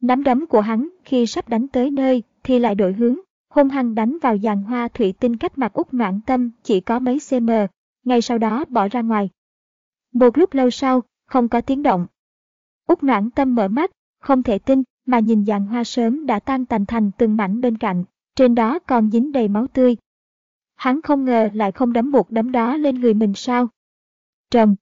Nắm đấm của hắn khi sắp đánh tới nơi thì lại đổi hướng, hung hăng đánh vào dàn hoa thủy tinh cách mặt út noãn tâm chỉ có mấy cm, ngay sau đó bỏ ra ngoài. Một lúc lâu sau, không có tiếng động. Út noãn tâm mở mắt, không thể tin mà nhìn dàn hoa sớm đã tan tành thành từng mảnh bên cạnh, trên đó còn dính đầy máu tươi. Hắn không ngờ lại không đấm một đấm đó lên người mình sao. Trầm.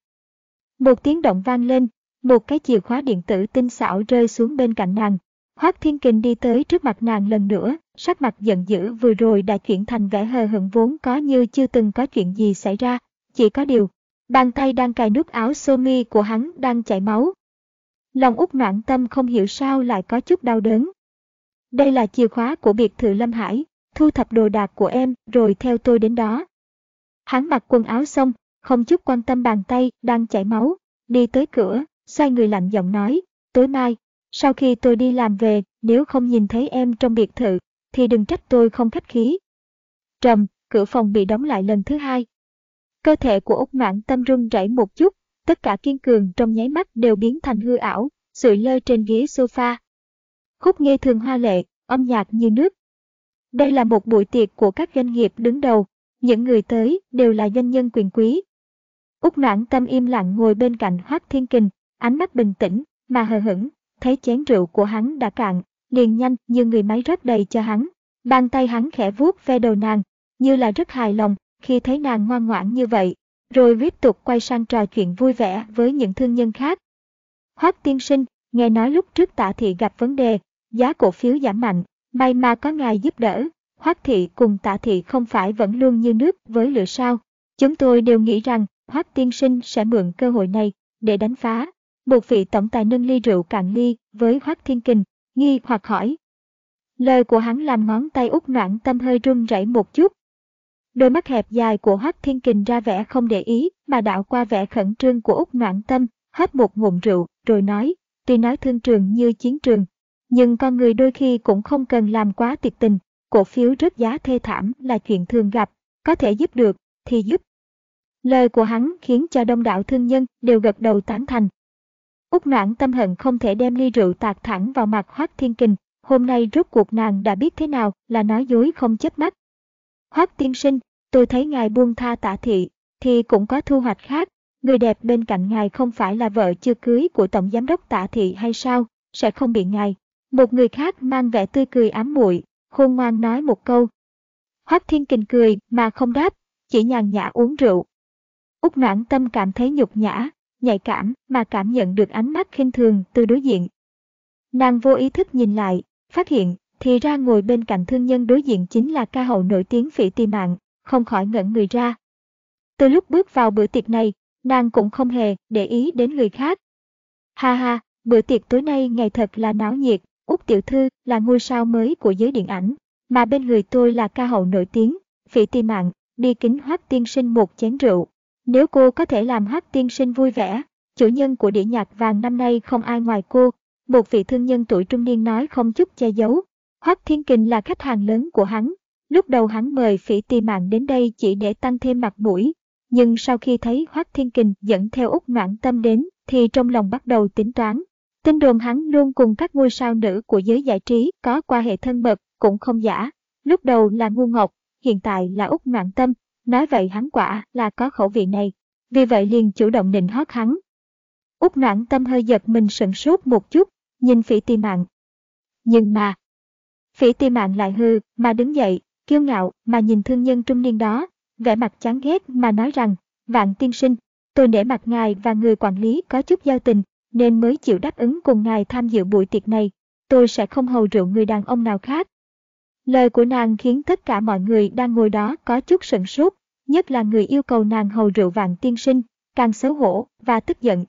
Một tiếng động vang lên, một cái chìa khóa điện tử tinh xảo rơi xuống bên cạnh nàng. Hoác Thiên Kình đi tới trước mặt nàng lần nữa, sắc mặt giận dữ vừa rồi đã chuyển thành vẻ hờ hững vốn có như chưa từng có chuyện gì xảy ra. Chỉ có điều, bàn tay đang cài nút áo sơ mi của hắn đang chảy máu. Lòng út noạn tâm không hiểu sao lại có chút đau đớn. Đây là chìa khóa của biệt thự Lâm Hải, thu thập đồ đạc của em rồi theo tôi đến đó. Hắn mặc quần áo xong, không chút quan tâm bàn tay đang chảy máu, đi tới cửa, xoay người lạnh giọng nói, tối mai, sau khi tôi đi làm về, nếu không nhìn thấy em trong biệt thự, thì đừng trách tôi không khách khí. Trầm, cửa phòng bị đóng lại lần thứ hai. Cơ thể của Úc Noãn Tâm run rẩy một chút, tất cả kiên cường trong nháy mắt đều biến thành hư ảo, sụi lơ trên ghế sofa. Khúc nghe thường hoa lệ, âm nhạc như nước. Đây là một buổi tiệc của các doanh nghiệp đứng đầu, những người tới đều là doanh nhân quyền quý. Úc Noãn Tâm im lặng ngồi bên cạnh Hoác Thiên Kình, ánh mắt bình tĩnh, mà hờ hững, thấy chén rượu của hắn đã cạn, liền nhanh như người máy rót đầy cho hắn. Bàn tay hắn khẽ vuốt ve đầu nàng, như là rất hài lòng khi thấy nàng ngoan ngoãn như vậy, rồi tiếp tục quay sang trò chuyện vui vẻ với những thương nhân khác. Hoác tiên sinh, nghe nói lúc trước tạ thị gặp vấn đề, giá cổ phiếu giảm mạnh, may mà có ngài giúp đỡ. Hoác thị cùng tạ thị không phải vẫn luôn như nước với lửa sao. Chúng tôi đều nghĩ rằng Hoác tiên sinh sẽ mượn cơ hội này để đánh phá một vị tổng tài nâng ly rượu cạn ly với Hoác Thiên Kình, nghi hoặc hỏi. Lời của hắn làm ngón tay út noãn tâm hơi run rẩy một chút. Đôi mắt hẹp dài của Hoác Thiên Kình ra vẻ không để ý mà đạo qua vẻ khẩn trương của út noãn tâm, hấp một ngụm rượu, rồi nói, tuy nói thương trường như chiến trường, nhưng con người đôi khi cũng không cần làm quá tuyệt tình, cổ phiếu rớt giá thê thảm là chuyện thường gặp, có thể giúp được, thì giúp. Lời của hắn khiến cho đông đảo thương nhân đều gật đầu tán thành, Úc noãn tâm hận không thể đem ly rượu tạt thẳng vào mặt Hoác Thiên Kình, hôm nay rốt cuộc nàng đã biết thế nào là nói dối không chớp mắt. Hoác tiên sinh, tôi thấy ngài buông tha tạ thị, thì cũng có thu hoạch khác, người đẹp bên cạnh ngài không phải là vợ chưa cưới của tổng giám đốc tạ thị hay sao, sẽ không bị ngài. Một người khác mang vẻ tươi cười ám muội, khôn ngoan nói một câu. Hoác Thiên Kình cười mà không đáp, chỉ nhàn nhã uống rượu. Úc noãn tâm cảm thấy nhục nhã, nhạy cảm mà cảm nhận được ánh mắt khinh thường từ đối diện. Nàng vô ý thức nhìn lại, phát hiện thì ra ngồi bên cạnh thương nhân đối diện chính là ca hậu nổi tiếng phỉ tì mạng, không khỏi ngẩn người ra. Từ lúc bước vào bữa tiệc này, nàng cũng không hề để ý đến người khác. Ha ha, bữa tiệc tối nay ngày thật là náo nhiệt, Úc Tiểu Thư là ngôi sao mới của giới điện ảnh, mà bên người tôi là ca hậu nổi tiếng, phỉ tì mạng, đi kính hoác tiên sinh một chén rượu. Nếu cô có thể làm hát tiên sinh vui vẻ, chủ nhân của đĩa nhạc vàng năm nay không ai ngoài cô, một vị thương nhân tuổi trung niên nói không chút che giấu. Hoắc Thiên Kình là khách hàng lớn của hắn. Lúc đầu hắn mời phỉ tì mạng đến đây chỉ để tăng thêm mặt mũi. Nhưng sau khi thấy Hoắc Thiên Kình dẫn theo Úc Noãn Tâm đến, thì trong lòng bắt đầu tính toán. Tin đồn hắn luôn cùng các ngôi sao nữ của giới giải trí có qua hệ thân mật cũng không giả. Lúc đầu là ngu ngọc, hiện tại là Úc Noãn Tâm, Nói vậy hắn quả là có khẩu vị này, vì vậy liền chủ động nịnh hót hắn. Úc noãn tâm hơi giật mình sửng sốt một chút, nhìn phỉ ti mạng. Nhưng mà, phỉ ti mạng lại hư, mà đứng dậy, kiêu ngạo mà nhìn thương nhân trung niên đó, vẻ mặt chán ghét mà nói rằng, vạn tiên sinh, tôi để mặt ngài và người quản lý có chút giao tình, nên mới chịu đáp ứng cùng ngài tham dự buổi tiệc này. Tôi sẽ không hầu rượu người đàn ông nào khác, Lời của nàng khiến tất cả mọi người đang ngồi đó có chút sửng sốt, nhất là người yêu cầu nàng hầu rượu vàng tiên sinh, càng xấu hổ và tức giận.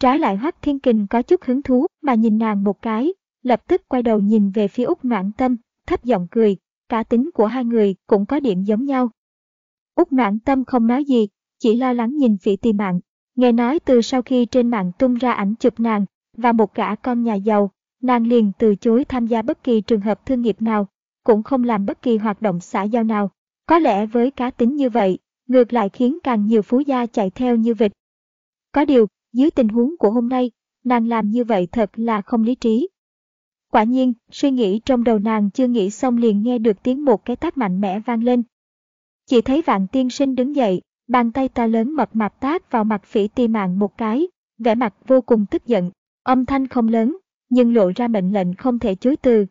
Trái lại Hoắc Thiên Kình có chút hứng thú mà nhìn nàng một cái, lập tức quay đầu nhìn về phía Úc Noãn Tâm, thấp giọng cười, cá tính của hai người cũng có điểm giống nhau. Úc Noãn Tâm không nói gì, chỉ lo lắng nhìn vị Tì mạng. nghe nói từ sau khi trên mạng tung ra ảnh chụp nàng và một gã con nhà giàu, nàng liền từ chối tham gia bất kỳ trường hợp thương nghiệp nào, cũng không làm bất kỳ hoạt động xã giao nào. Có lẽ với cá tính như vậy, ngược lại khiến càng nhiều phú gia chạy theo như vịt. Có điều, dưới tình huống của hôm nay, nàng làm như vậy thật là không lý trí. Quả nhiên, suy nghĩ trong đầu nàng chưa nghĩ xong liền nghe được tiếng một cái tát mạnh mẽ vang lên. Chỉ thấy vạn tiên sinh đứng dậy, bàn tay to lớn mập mạp tát vào mặt phỉ ti mạng một cái, vẻ mặt vô cùng tức giận. Âm thanh không lớn, nhưng lộ ra mệnh lệnh không thể chối từ.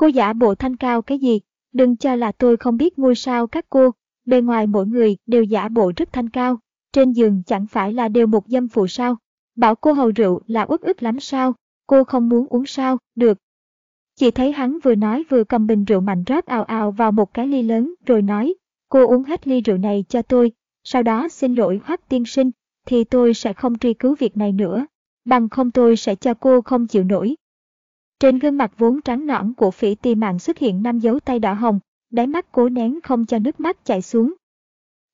Cô giả bộ thanh cao cái gì, đừng cho là tôi không biết ngôi sao các cô, bề ngoài mỗi người đều giả bộ rất thanh cao, trên giường chẳng phải là đều một dâm phụ sao. Bảo cô hầu rượu là uất ức lắm sao, cô không muốn uống sao, được. Chỉ thấy hắn vừa nói vừa cầm bình rượu mạnh rót ào ào vào một cái ly lớn rồi nói, cô uống hết ly rượu này cho tôi, sau đó xin lỗi hoắc tiên sinh, thì tôi sẽ không truy cứu việc này nữa, bằng không tôi sẽ cho cô không chịu nổi. Trên gương mặt vốn trắng nõn của phỉ tì mạng xuất hiện năm dấu tay đỏ hồng, đáy mắt cố nén không cho nước mắt chảy xuống.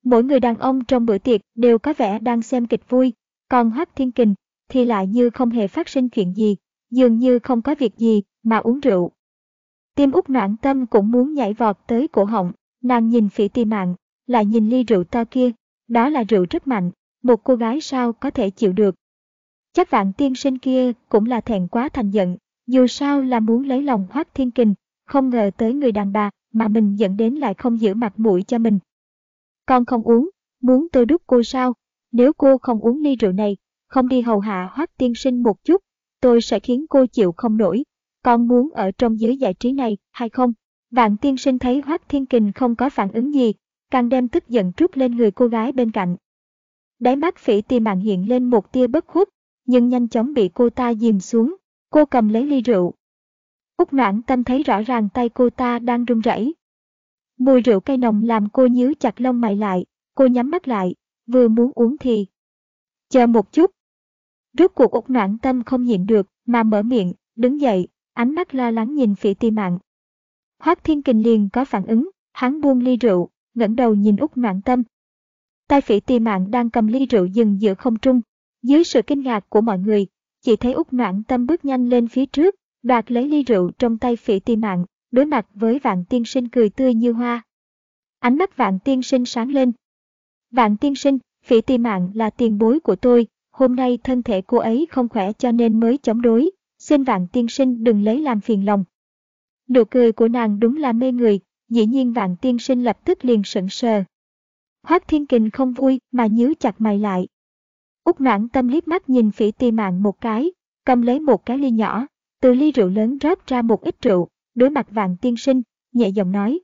Mỗi người đàn ông trong bữa tiệc đều có vẻ đang xem kịch vui, còn Hoắc Thiên Kình thì lại như không hề phát sinh chuyện gì, dường như không có việc gì mà uống rượu. Tim út noạn tâm cũng muốn nhảy vọt tới cổ họng, nàng nhìn phỉ tì mạng, lại nhìn ly rượu to kia, đó là rượu rất mạnh, một cô gái sao có thể chịu được. Chắc vạn tiên sinh kia cũng là thẹn quá thành giận, dù sao là muốn lấy lòng Hoác Thiên Kình, không ngờ tới người đàn bà mà mình dẫn đến lại không giữ mặt mũi cho mình. Con không uống, muốn tôi đút cô sao? Nếu cô không uống ly rượu này, không đi hầu hạ Hoác Tiên Sinh một chút, tôi sẽ khiến cô chịu không nổi. Con muốn ở trong giới giải trí này hay không? Vạn Tiên Sinh thấy Hoác Thiên Kình không có phản ứng gì, càng đem tức giận trút lên người cô gái bên cạnh. Đáy mắt phỉ tì mạng hiện lên một tia bất khuất, nhưng nhanh chóng bị cô ta dìm xuống, Cô cầm lấy ly rượu. Úc noãn tâm thấy rõ ràng tay cô ta đang run rẩy. Mùi rượu cay nồng làm cô nhíu chặt lông mày lại, cô nhắm mắt lại, vừa muốn uống thì. Chờ một chút. Rốt cuộc Úc noãn tâm không nhịn được, mà mở miệng, đứng dậy, ánh mắt lo lắng nhìn phỉ ti mạng. Hoác Thiên Kình liền có phản ứng, hắn buông ly rượu, ngẩng đầu nhìn Úc noãn tâm. Tay phỉ ti mạng đang cầm ly rượu dừng giữa không trung. Dưới sự kinh ngạc của mọi người, chỉ thấy út noãn tâm bước nhanh lên phía trước, đoạt lấy ly rượu trong tay phỉ ti mạng, đối mặt với vạn tiên sinh cười tươi như hoa. Ánh mắt vạn tiên sinh sáng lên. Vạn tiên sinh, phỉ ti mạng là tiền bối của tôi, hôm nay thân thể cô ấy không khỏe cho nên mới chống đối, xin vạn tiên sinh đừng lấy làm phiền lòng. Nụ cười của nàng đúng là mê người, dĩ nhiên vạn tiên sinh lập tức liền sững sờ. Hoác thiên kình không vui mà nhíu chặt mày lại, Úc noãn tâm liếc mắt nhìn phỉ ti mạng một cái, cầm lấy một cái ly nhỏ, từ ly rượu lớn rót ra một ít rượu, đối mặt vạn tiên sinh, nhẹ giọng nói.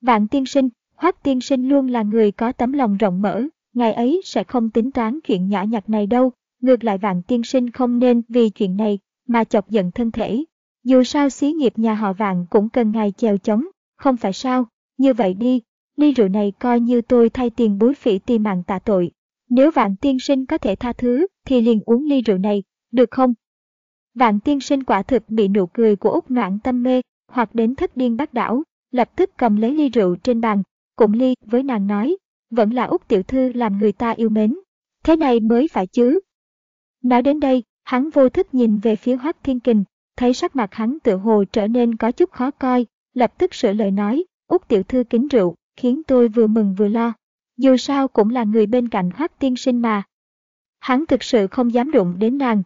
Vạn tiên sinh, hoác tiên sinh luôn là người có tấm lòng rộng mở, ngày ấy sẽ không tính toán chuyện nhỏ nhặt này đâu, ngược lại vạn tiên sinh không nên vì chuyện này mà chọc giận thân thể. Dù sao xí nghiệp nhà họ vạn cũng cần ngài chèo chống, không phải sao, như vậy đi, ly rượu này coi như tôi thay tiền bối phỉ ti mạng tạ tội. Nếu vạn tiên sinh có thể tha thứ, thì liền uống ly rượu này, được không? Vạn tiên sinh quả thực bị nụ cười của Úc Noãn tâm mê, hoặc đến thất điên bác đảo, lập tức cầm lấy ly rượu trên bàn, cũng ly với nàng nói, vẫn là Úc tiểu thư làm người ta yêu mến. Thế này mới phải chứ. Nói đến đây, hắn vô thức nhìn về phía Hoắc Thiên Kình, thấy sắc mặt hắn tự hồ trở nên có chút khó coi, lập tức sửa lời nói, Úc tiểu thư kính rượu, khiến tôi vừa mừng vừa lo dù sao cũng là người bên cạnh Hoắc tiên sinh mà. Hắn thực sự không dám đụng đến nàng.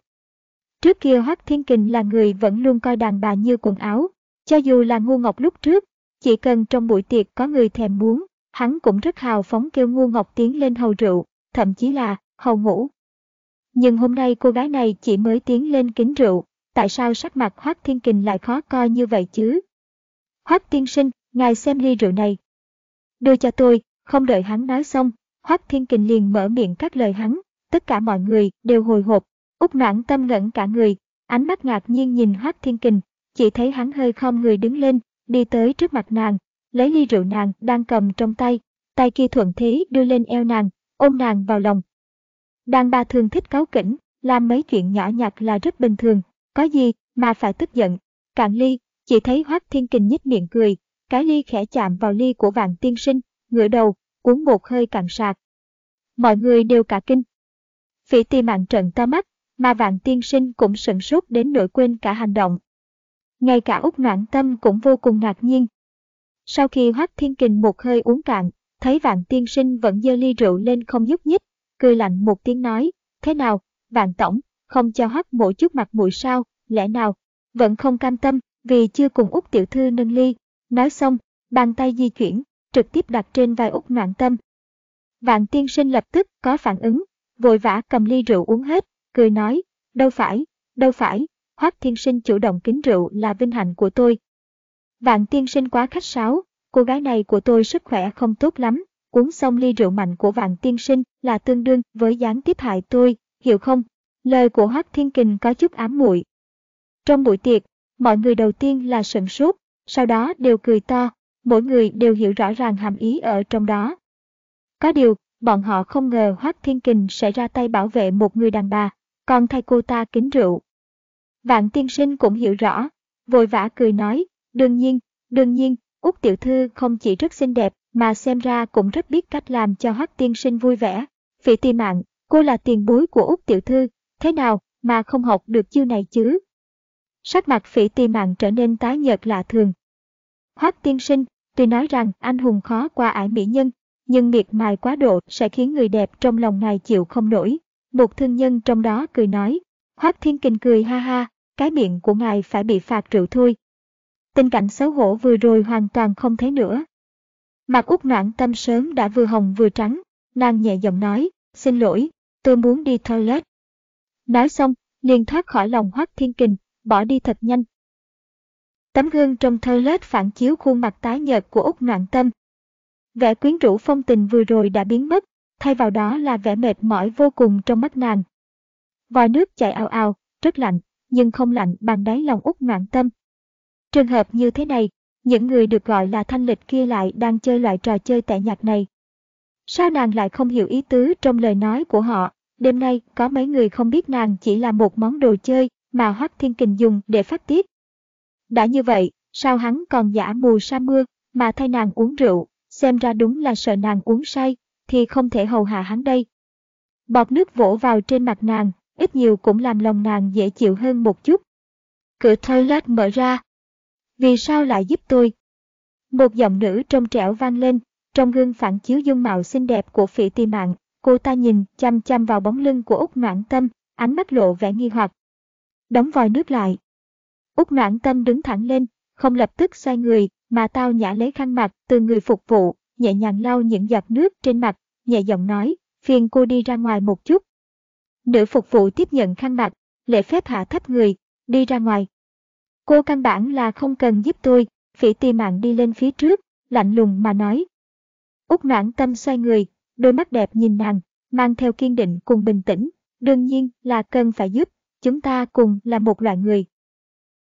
Trước kia Hoắc Thiên Kình là người vẫn luôn coi đàn bà như quần áo, cho dù là ngu ngọc lúc trước, chỉ cần trong buổi tiệc có người thèm muốn, hắn cũng rất hào phóng kêu ngu ngọc tiến lên hầu rượu, thậm chí là hầu ngủ. Nhưng hôm nay cô gái này chỉ mới tiến lên kính rượu, tại sao sắc mặt Hoắc Thiên Kình lại khó coi như vậy chứ? Hoắc tiên sinh, ngài xem ly rượu này. Đưa cho tôi, không đợi hắn nói xong, Hoắc Thiên Kình liền mở miệng cắt lời hắn, tất cả mọi người đều hồi hộp, Úc Noãn Tâm ngẩn cả người, ánh mắt ngạc nhiên nhìn Hoắc Thiên Kình, chỉ thấy hắn hơi khom người đứng lên, đi tới trước mặt nàng, lấy ly rượu nàng đang cầm trong tay, tay kia thuận thế đưa lên eo nàng, ôm nàng vào lòng. Đàn bà thường thích cáu kỉnh, làm mấy chuyện nhỏ nhặt là rất bình thường, có gì mà phải tức giận. Cạn ly, chỉ thấy Hoác Thiên Kình nhếch miệng cười, cái ly khẽ chạm vào ly của vạn tiên sinh, ngửa đầu, uống một hơi cạn sạc. Mọi người đều cả kinh. Phỉ ti mạng trận to mắt, mà vạn tiên sinh cũng sửng sốt đến nỗi quên cả hành động. Ngay cả Úc Noãn Tâm cũng vô cùng ngạc nhiên. Sau khi Hoác Thiên Kình một hơi uống cạn, thấy vạn tiên sinh vẫn dơ ly rượu lên không nhúc nhích, cười lạnh một tiếng nói, thế nào, vạn tổng, không cho Hoác mỗi chút mặt mũi sao, lẽ nào, vẫn không cam tâm, vì chưa cùng Úc tiểu thư nâng ly. Nói xong, bàn tay di chuyển, trực tiếp đặt trên vai Úc Noãn Tâm. Vạn tiên sinh lập tức có phản ứng, vội vã cầm ly rượu uống hết, cười nói, đâu phải, đâu phải, Hoác Thiên Sinh chủ động kính rượu là vinh hạnh của tôi. Vạn Tiên Sinh quá khách sáo, cô gái này của tôi sức khỏe không tốt lắm, uống xong ly rượu mạnh của Vạn Tiên Sinh là tương đương với gián tiếp hại tôi, hiểu không? Lời của Hoác Thiên Kình có chút ám muội. Trong buổi tiệc, mọi người đầu tiên là sửng sốt, sau đó đều cười to, mỗi người đều hiểu rõ ràng hàm ý ở trong đó. Có điều, bọn họ không ngờ Hoác Thiên Kình sẽ ra tay bảo vệ một người đàn bà, còn thay cô ta kính rượu. Vạn tiên sinh cũng hiểu rõ, vội vã cười nói, đương nhiên, đương nhiên, Úc tiểu thư không chỉ rất xinh đẹp mà xem ra cũng rất biết cách làm cho Hoác tiên sinh vui vẻ. Phỉ tì mạng, cô là tiền bối của Úc tiểu thư, thế nào mà không học được chiêu này chứ? Sắc mặt phỉ tì mạng trở nên tái nhợt lạ thường. Hoác tiên sinh, tuy nói rằng anh hùng khó qua ải mỹ nhân, nhưng miệt mài quá độ sẽ khiến người đẹp trong lòng ngài chịu không nổi. Một thương nhân trong đó cười nói, Hoác Thiên Kình cười ha ha, cái miệng của ngài phải bị phạt rượu thôi. Tình cảnh xấu hổ vừa rồi hoàn toàn không thấy nữa. Mặt út noãn tâm sớm đã vừa hồng vừa trắng, nàng nhẹ giọng nói, xin lỗi, tôi muốn đi toilet. Nói xong, liền thoát khỏi lòng Hoác Thiên Kình, bỏ đi thật nhanh. Tấm gương trong thơ lết phản chiếu khuôn mặt tái nhợt của út noạn tâm. Vẻ quyến rũ phong tình vừa rồi đã biến mất, thay vào đó là vẻ mệt mỏi vô cùng trong mắt nàng. Vòi nước chảy ào ào, rất lạnh, nhưng không lạnh bằng đáy lòng út noạn tâm. Trường hợp như thế này, những người được gọi là thanh lịch kia lại đang chơi loại trò chơi tệ nhạt này. Sao nàng lại không hiểu ý tứ trong lời nói của họ, đêm nay có mấy người không biết nàng chỉ là một món đồ chơi mà Hoắc Thiên Kình dùng để phát tiết. Đã như vậy, sao hắn còn giả mù sa mưa mà thay nàng uống rượu, xem ra đúng là sợ nàng uống say, thì không thể hầu hạ hắn đây. Bọt nước vỗ vào trên mặt nàng, ít nhiều cũng làm lòng nàng dễ chịu hơn một chút. Cửa toilet mở ra. Vì sao lại giúp tôi? Một giọng nữ trong trẻo vang lên, trong gương phản chiếu dung mạo xinh đẹp của phỉ tì mạng, cô ta nhìn chăm chăm vào bóng lưng của Úc Noãn Tâm, ánh mắt lộ vẻ nghi hoặc. Đóng vòi nước lại. Úc Noãn Tâm đứng thẳng lên, không lập tức xoay người, mà tao nhã lấy khăn mặt từ người phục vụ, nhẹ nhàng lau những giọt nước trên mặt, nhẹ giọng nói, phiền cô đi ra ngoài một chút. Nữ phục vụ tiếp nhận khăn mặt, lễ phép hạ thấp người, đi ra ngoài. Cô căn bản là không cần giúp tôi, phỉ tì mạng đi lên phía trước, lạnh lùng mà nói. Úc noãn tâm xoay người, đôi mắt đẹp nhìn nàng, mang theo kiên định cùng bình tĩnh, đương nhiên là cần phải giúp, chúng ta cùng là một loại người.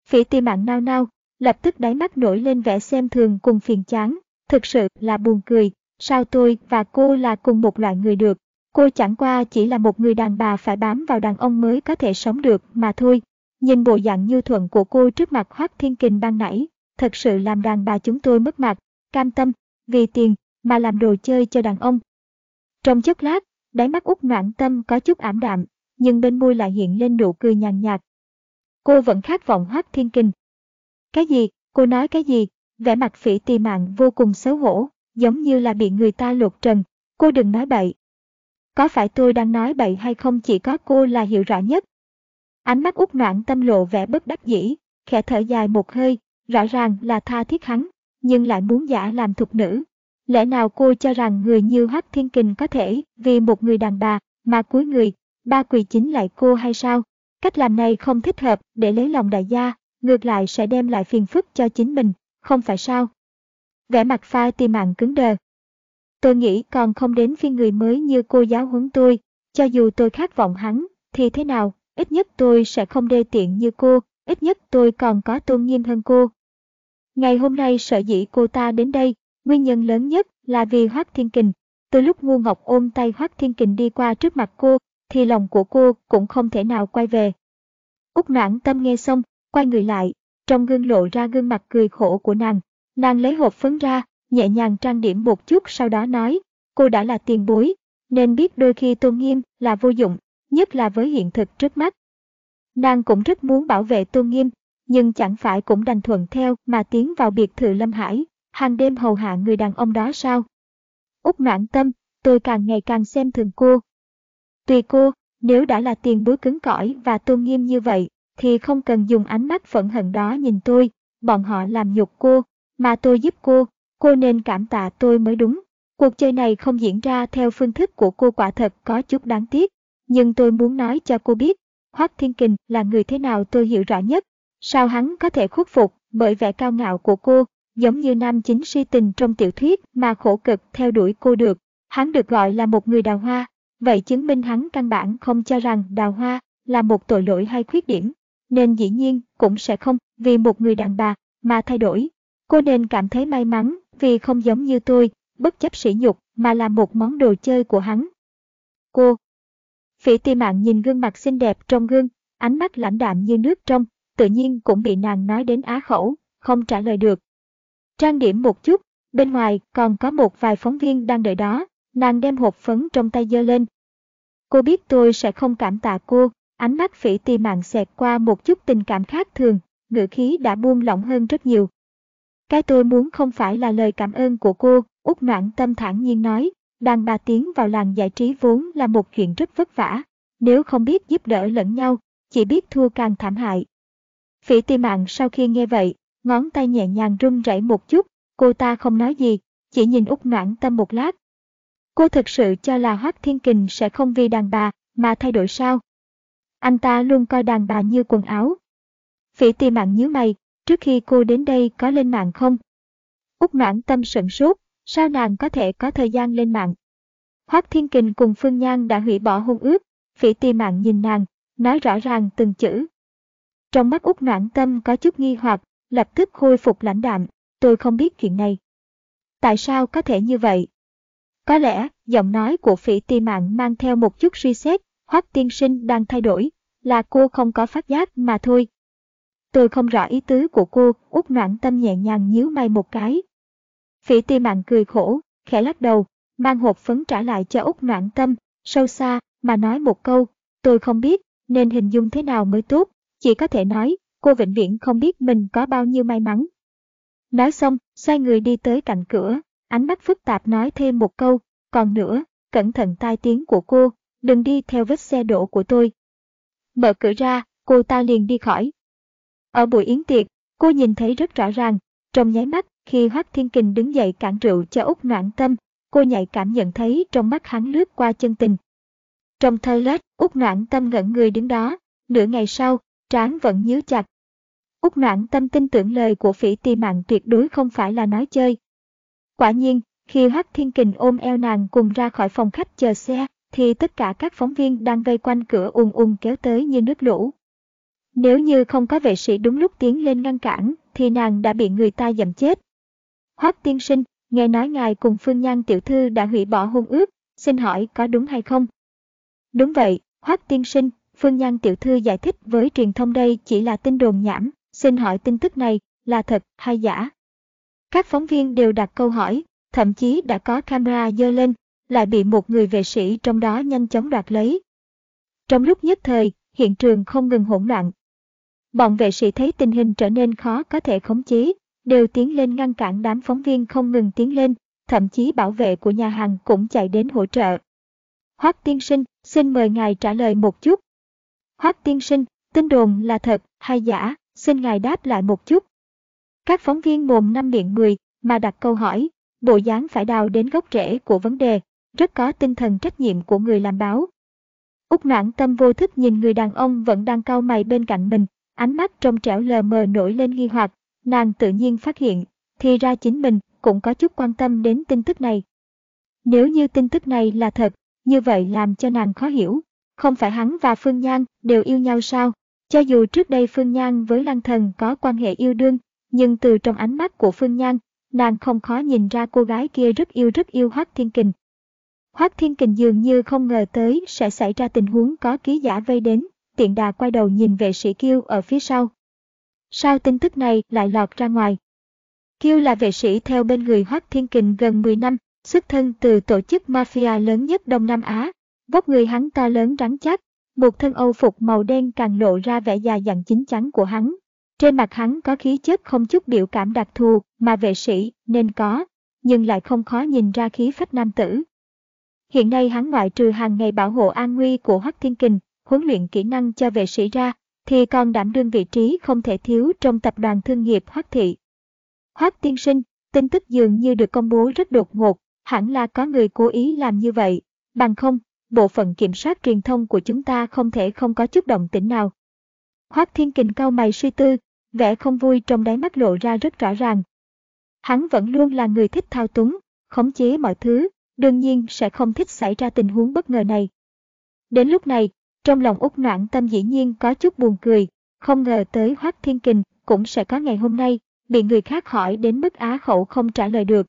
Phỉ ti mạng nao nao, lập tức đáy mắt nổi lên vẻ xem thường cùng phiền chán, thực sự là buồn cười, sao tôi và cô là cùng một loại người được. Cô chẳng qua chỉ là một người đàn bà phải bám vào đàn ông mới có thể sống được mà thôi. Nhìn bộ dạng như thuận của cô trước mặt Hoác Thiên Kình ban nãy, thật sự làm đàn bà chúng tôi mất mặt, cam tâm, vì tiền, mà làm đồ chơi cho đàn ông. Trong chốc lát, đáy mắt út noạn tâm có chút ảm đạm, nhưng bên môi lại hiện lên nụ cười nhàn nhạt. Cô vẫn khát vọng Hoác Thiên Kình. Cái gì? Cô nói cái gì? Vẻ mặt phỉ tì mạng vô cùng xấu hổ, giống như là bị người ta lột trần. Cô đừng nói bậy, có phải tôi đang nói bậy hay không chỉ có cô là hiểu rõ nhất. Ánh mắt út noạn tâm lộ vẻ bất đắc dĩ, khẽ thở dài một hơi, rõ ràng là tha thiết hắn, nhưng lại muốn giả làm thục nữ. Lẽ nào cô cho rằng người như Hắc Thiên Kình có thể vì một người đàn bà mà cuối người, ba quỳ chính lại cô hay sao? Cách làm này không thích hợp để lấy lòng đại gia, ngược lại sẽ đem lại phiền phức cho chính mình, không phải sao? Vẻ mặt pha ti mạng cứng đờ, Tôi nghĩ còn không đến phiên người mới như cô giáo huấn tôi, cho dù tôi khát vọng hắn, thì thế nào, ít nhất tôi sẽ không đê tiện như cô, ít nhất tôi còn có tôn nghiêm hơn cô. Ngày hôm nay sợ dĩ cô ta đến đây, nguyên nhân lớn nhất là vì Hoác Thiên Kình. Từ lúc ngu ngọc ôm tay Hoác Thiên Kình đi qua trước mặt cô, thì lòng của cô cũng không thể nào quay về. Úc noãn tâm nghe xong, quay người lại, trong gương lộ ra gương mặt cười khổ của nàng. Nàng lấy hộp phấn ra, nhẹ nhàng trang điểm một chút sau đó nói, cô đã là tiền bối, nên biết đôi khi tôn nghiêm là vô dụng, nhất là với hiện thực trước mắt. Nàng cũng rất muốn bảo vệ tôn nghiêm, nhưng chẳng phải cũng đành thuận theo mà tiến vào biệt thự Lâm Hải, hàng đêm hầu hạ người đàn ông đó sao? Úc noãn tâm, tôi càng ngày càng xem thường cô. Tùy cô, nếu đã là tiền bối cứng cỏi và tôn nghiêm như vậy, thì không cần dùng ánh mắt phẫn hận đó nhìn tôi, bọn họ làm nhục cô, mà tôi giúp cô, cô nên cảm tạ tôi mới đúng. Cuộc chơi này không diễn ra theo phương thức của cô quả thật có chút đáng tiếc, nhưng tôi muốn nói cho cô biết, Hoác Thiên Kình là người thế nào tôi hiểu rõ nhất. Sao hắn có thể khuất phục bởi vẻ cao ngạo của cô, giống như nam chính si tình trong tiểu thuyết mà khổ cực theo đuổi cô được. Hắn được gọi là một người đào hoa, vậy chứng minh hắn căn bản không cho rằng đào hoa là một tội lỗi hay khuyết điểm, nên dĩ nhiên cũng sẽ không vì một người đàn bà mà thay đổi. Cô nên cảm thấy may mắn vì không giống như tôi, bất chấp sỉ nhục mà là một món đồ chơi của hắn. Cô Phỉ ti mạng nhìn gương mặt xinh đẹp trong gương, ánh mắt lãnh đạm như nước trong, tự nhiên cũng bị nàng nói đến á khẩu, không trả lời được. Trang điểm một chút, bên ngoài còn có một vài phóng viên đang đợi đó, nàng đem hộp phấn trong tay giơ lên. Cô biết tôi sẽ không cảm tạ cô, ánh mắt phỉ tì mạng xẹt qua một chút tình cảm khác thường, ngữ khí đã buông lỏng hơn rất nhiều. Cái tôi muốn không phải là lời cảm ơn của cô, út noạn Tâm thản nhiên nói, đàn bà tiến vào làng giải trí vốn là một chuyện rất vất vả, nếu không biết giúp đỡ lẫn nhau, chỉ biết thua càng thảm hại. Phỉ tì mạng sau khi nghe vậy, ngón tay nhẹ nhàng run rẩy một chút, cô ta không nói gì, chỉ nhìn út noạn Tâm một lát. Cô thực sự cho là Hoác Thiên Kình sẽ không vì đàn bà mà thay đổi sao? Anh ta luôn coi đàn bà như quần áo. Phỉ tì mạng nhíu mày, trước khi cô đến đây có lên mạng không? Úc Noãn Tâm sửng sốt, sao nàng có thể có thời gian lên mạng? Hoác Thiên Kình cùng Phương Nhan đã hủy bỏ hôn ước, phỉ tì mạng nhìn nàng, nói rõ ràng từng chữ. Trong mắt Úc noãn tâm có chút nghi hoặc, lập tức khôi phục lãnh đạm, tôi không biết chuyện này. Tại sao có thể như vậy? Có lẽ, giọng nói của phỉ ti mạng mang theo một chút suy xét, hoác tiên sinh đang thay đổi, là cô không có phát giác mà thôi. Tôi không rõ ý tứ của cô, út noạn tâm nhẹ nhàng nhíu mày một cái. Phỉ ti mạng cười khổ, khẽ lắc đầu, mang hộp phấn trả lại cho út noạn tâm, sâu xa, mà nói một câu, tôi không biết, nên hình dung thế nào mới tốt, chỉ có thể nói, cô vĩnh viễn không biết mình có bao nhiêu may mắn. Nói xong, xoay người đi tới cạnh cửa, ánh mắt phức tạp nói thêm một câu, còn nữa, cẩn thận tai tiếng của cô, đừng đi theo vết xe đổ của tôi. Mở cửa ra, cô ta liền đi khỏi. Ở buổi yến tiệc, cô nhìn thấy rất rõ ràng, trong nháy mắt khi Hoác Thiên Kình đứng dậy cản rượu cho Úc Noãn Tâm, cô nhạy cảm nhận thấy trong mắt hắn lướt qua chân tình. Trong toilet, Úc Noãn Tâm ngẩn người đứng đó, nửa ngày sau, trán vẫn nhíu chặt. Úc Noãn Tâm tin tưởng lời của phỉ tì mạng tuyệt đối không phải là nói chơi. Quả nhiên, khi Hắc Thiên Kình ôm eo nàng cùng ra khỏi phòng khách chờ xe, thì tất cả các phóng viên đang vây quanh cửa ùn ùn kéo tới như nước lũ. Nếu như không có vệ sĩ đúng lúc tiến lên ngăn cản, thì nàng đã bị người ta dầm chết. Hoắc tiên sinh, nghe nói ngài cùng Phương Nhan tiểu thư đã hủy bỏ hôn ước, xin hỏi có đúng hay không? Đúng vậy, Hoắc tiên sinh, Phương Nhan tiểu thư giải thích với truyền thông đây chỉ là tin đồn nhảm, xin hỏi tin tức này là thật hay giả? Các phóng viên đều đặt câu hỏi, thậm chí đã có camera dơ lên, lại bị một người vệ sĩ trong đó nhanh chóng đoạt lấy. Trong lúc nhất thời, hiện trường không ngừng hỗn loạn. Bọn vệ sĩ thấy tình hình trở nên khó có thể khống chế, đều tiến lên ngăn cản đám phóng viên không ngừng tiến lên, thậm chí bảo vệ của nhà hàng cũng chạy đến hỗ trợ. Hoắc tiên sinh, xin mời ngài trả lời một chút. Hoắc tiên sinh, tin đồn là thật hay giả, xin ngài đáp lại một chút. Các phóng viên mồm năm miệng mười mà đặt câu hỏi, bộ dáng phải đào đến gốc rễ của vấn đề, rất có tinh thần trách nhiệm của người làm báo. Úc noãn tâm vô thức nhìn người đàn ông vẫn đang cau mày bên cạnh mình, ánh mắt trong trẻo lờ mờ nổi lên nghi hoặc, nàng tự nhiên phát hiện, thì ra chính mình cũng có chút quan tâm đến tin tức này. Nếu như tin tức này là thật, như vậy làm cho nàng khó hiểu. Không phải hắn và Phương Nhan đều yêu nhau sao? Cho dù trước đây Phương Nhan với Lăng Thần có quan hệ yêu đương, nhưng từ trong ánh mắt của Phương Nhan, nàng không khó nhìn ra cô gái kia rất yêu rất yêu Hoác Thiên Kình. Hoác Thiên Kình dường như không ngờ tới sẽ xảy ra tình huống có ký giả vây đến, tiện đà quay đầu nhìn về sĩ kiêu ở phía sau. sao tin tức này lại lọt ra ngoài? Kiêu là vệ sĩ theo bên người Hoắc Thiên Kình gần 10 năm, xuất thân từ tổ chức mafia lớn nhất Đông Nam Á. Vóc người hắn to lớn rắn chắc, một thân âu phục màu đen càng lộ ra vẻ già dặn chính chắn của hắn. Trên mặt hắn có khí chất không chút biểu cảm đặc thù mà vệ sĩ nên có, nhưng lại không khó nhìn ra khí phách nam tử. Hiện nay hắn ngoại trừ hàng ngày bảo hộ an nguy của Hoắc Thiên Kình, huấn luyện kỹ năng cho vệ sĩ ra, thì còn đảm đương vị trí không thể thiếu trong tập đoàn thương nghiệp Hoắc Thị. Hoắc tiên sinh, tin tức dường như được công bố rất đột ngột, hẳn là có người cố ý làm như vậy, bằng không, bộ phận kiểm soát truyền thông của chúng ta không thể không có chút động tĩnh nào. Hoắc Thiên Kình cau mày suy tư, vẻ không vui trong đáy mắt lộ ra rất rõ ràng. Hắn vẫn luôn là người thích thao túng, khống chế mọi thứ, đương nhiên sẽ không thích xảy ra tình huống bất ngờ này. Đến lúc này, trong lòng út noạn tâm dĩ nhiên có chút buồn cười, không ngờ tới Hoắc Thiên Kình cũng sẽ có ngày hôm nay, bị người khác hỏi đến mức á khẩu không trả lời được.